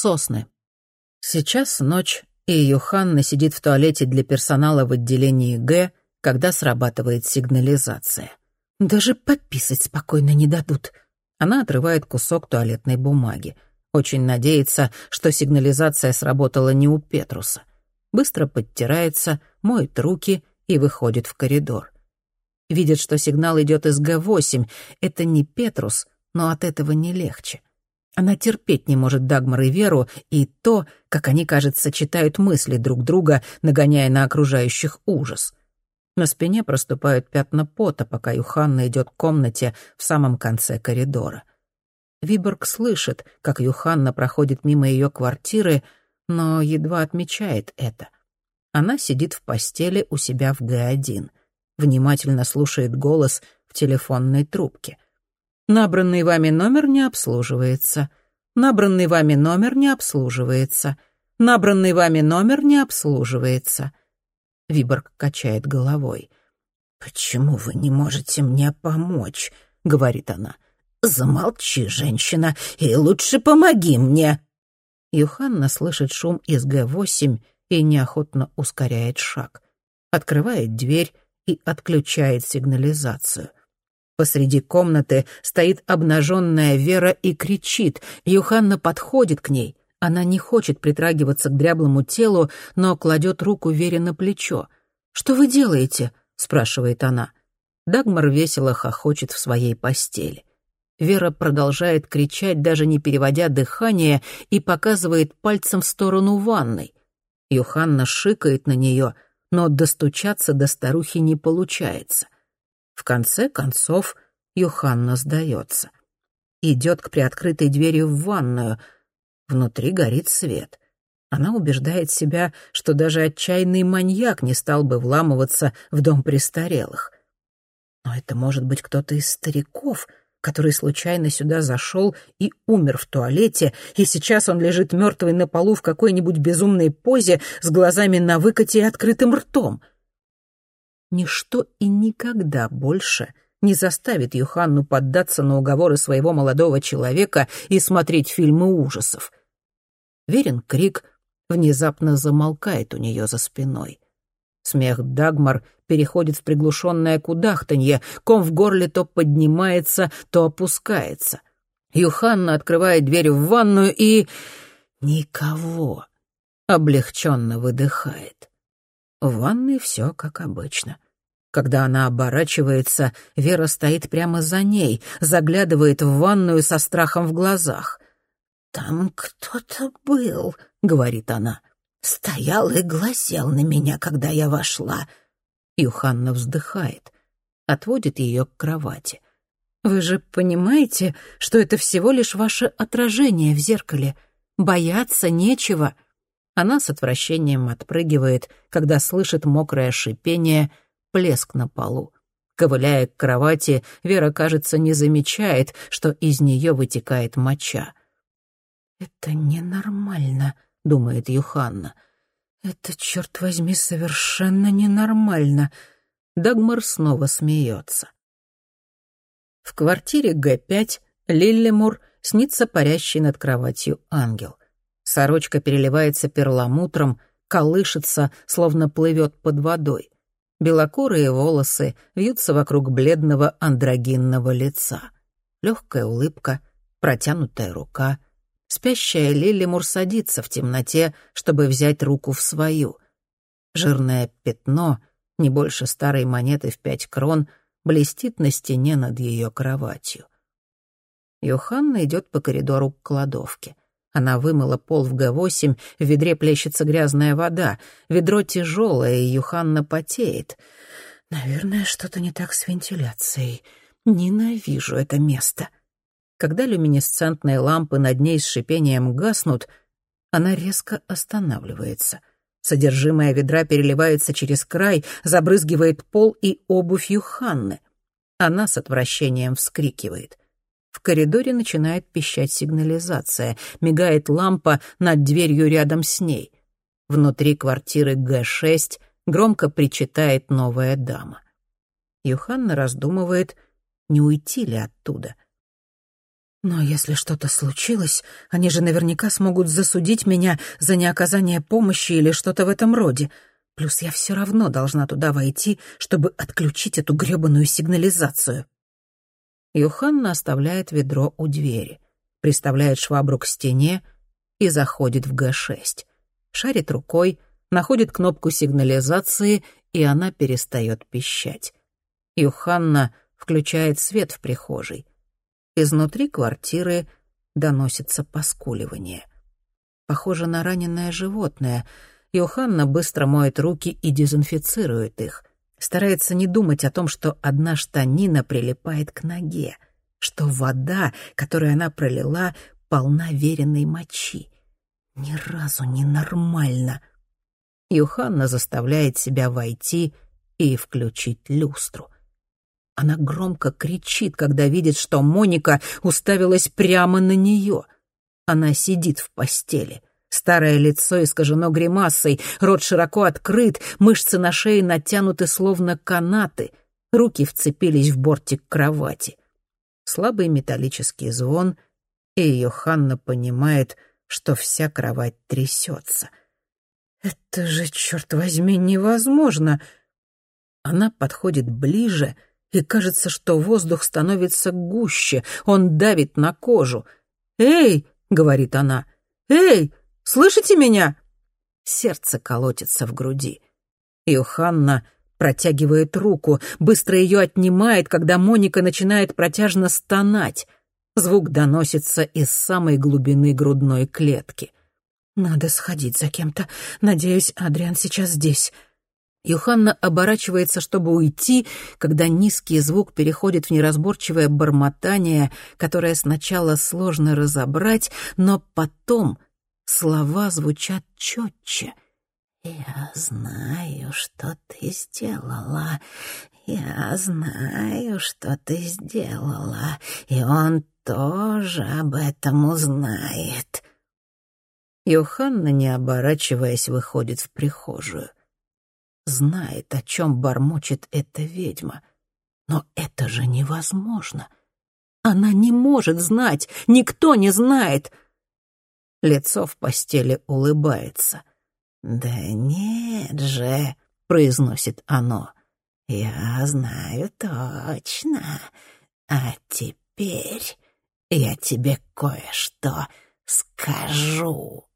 Сосны. Сейчас ночь, и Юханна сидит в туалете для персонала в отделении Г, когда срабатывает сигнализация. Даже пописать спокойно не дадут. Она отрывает кусок туалетной бумаги. Очень надеется, что сигнализация сработала не у Петруса. Быстро подтирается, моет руки и выходит в коридор. Видит, что сигнал идет из Г-8. Это не Петрус, но от этого не легче. Она терпеть не может Дагмар и Веру и то, как они, кажется, читают мысли друг друга, нагоняя на окружающих ужас. На спине проступают пятна пота, пока Юханна идет к комнате в самом конце коридора. Виборг слышит, как Юханна проходит мимо ее квартиры, но едва отмечает это. Она сидит в постели у себя в Г-1, внимательно слушает голос в телефонной трубке — Набранный вами номер не обслуживается. Набранный вами номер не обслуживается. Набранный вами номер не обслуживается. Виборг качает головой. «Почему вы не можете мне помочь?» — говорит она. «Замолчи, женщина, и лучше помоги мне!» Юханна слышит шум из Г-8 и неохотно ускоряет шаг. Открывает дверь и отключает сигнализацию. Посреди комнаты стоит обнаженная Вера и кричит. Юханна подходит к ней. Она не хочет притрагиваться к дряблому телу, но кладет руку Вере на плечо. «Что вы делаете?» — спрашивает она. Дагмар весело хохочет в своей постели. Вера продолжает кричать, даже не переводя дыхание, и показывает пальцем в сторону ванной. Юханна шикает на нее, но достучаться до старухи не получается. В конце концов, Юханна сдается. Идет к приоткрытой двери в ванную. Внутри горит свет. Она убеждает себя, что даже отчаянный маньяк не стал бы вламываться в дом престарелых. Но это может быть кто-то из стариков, который случайно сюда зашел и умер в туалете, и сейчас он лежит мертвый на полу в какой-нибудь безумной позе с глазами на выкате и открытым ртом — Ничто и никогда больше не заставит Юханну поддаться на уговоры своего молодого человека и смотреть фильмы ужасов. Верен крик внезапно замолкает у нее за спиной. Смех Дагмар переходит в приглушенное кудахтанье, ком в горле то поднимается, то опускается. Юханна открывает дверь в ванную и... Никого. Облегченно выдыхает. В ванной все как обычно. Когда она оборачивается, Вера стоит прямо за ней, заглядывает в ванную со страхом в глазах. «Там кто-то был», — говорит она. «Стоял и глазел на меня, когда я вошла». Юханна вздыхает, отводит ее к кровати. «Вы же понимаете, что это всего лишь ваше отражение в зеркале? Бояться нечего». Она с отвращением отпрыгивает, когда слышит мокрое шипение, плеск на полу. Ковыляя к кровати, Вера, кажется, не замечает, что из нее вытекает моча. «Это ненормально», — думает Юханна. «Это, черт возьми, совершенно ненормально». Дагмар снова смеется. В квартире Г-5 Лиллимур снится парящий над кроватью ангел. Сорочка переливается перламутром, колышется, словно плывет под водой. Белокурые волосы вьются вокруг бледного андрогинного лица. Легкая улыбка, протянутая рука. Спящая Лилимур садится в темноте, чтобы взять руку в свою. Жирное пятно, не больше старой монеты в пять крон, блестит на стене над ее кроватью. Йоханна идет по коридору к кладовке — она вымыла пол в Г-8, в ведре плещется грязная вода. Ведро тяжелое, и Юханна потеет. Наверное, что-то не так с вентиляцией. Ненавижу это место. Когда люминесцентные лампы над ней с шипением гаснут, она резко останавливается. Содержимое ведра переливается через край, забрызгивает пол и обувь Юханны. Она с отвращением вскрикивает — коридоре начинает пищать сигнализация, мигает лампа над дверью рядом с ней. Внутри квартиры Г-6 громко причитает новая дама. Юханна раздумывает, не уйти ли оттуда. Но если что-то случилось, они же наверняка смогут засудить меня за неоказание помощи или что-то в этом роде. Плюс я все равно должна туда войти, чтобы отключить эту грёбаную сигнализацию. Юханна оставляет ведро у двери, приставляет швабру к стене и заходит в Г-6. Шарит рукой, находит кнопку сигнализации, и она перестает пищать. Юханна включает свет в прихожей. Изнутри квартиры доносится поскуливание. Похоже на раненое животное. Йоханна быстро моет руки и дезинфицирует их. Старается не думать о том, что одна штанина прилипает к ноге, что вода, которую она пролила, полна веренной мочи. Ни разу не нормально. Юханна заставляет себя войти и включить люстру. Она громко кричит, когда видит, что Моника уставилась прямо на нее. Она сидит в постели. Старое лицо искажено гримасой, рот широко открыт, мышцы на шее натянуты словно канаты, руки вцепились в бортик кровати. Слабый металлический звон, и ее Ханна понимает, что вся кровать трясется. «Это же, черт возьми, невозможно!» Она подходит ближе — и кажется, что воздух становится гуще, он давит на кожу. «Эй!» — говорит она. «Эй! Слышите меня?» Сердце колотится в груди. Йоханна протягивает руку, быстро ее отнимает, когда Моника начинает протяжно стонать. Звук доносится из самой глубины грудной клетки. «Надо сходить за кем-то. Надеюсь, Адриан сейчас здесь». Юханна оборачивается, чтобы уйти, когда низкий звук переходит в неразборчивое бормотание, которое сначала сложно разобрать, но потом слова звучат четче. «Я знаю, что ты сделала. Я знаю, что ты сделала. И он тоже об этом узнает». Йоханна, не оборачиваясь, выходит в прихожую знает, о чем бормочет эта ведьма. Но это же невозможно. Она не может знать, никто не знает. Лицо в постели улыбается. «Да нет же», — произносит оно, — «я знаю точно. А теперь я тебе кое-что скажу».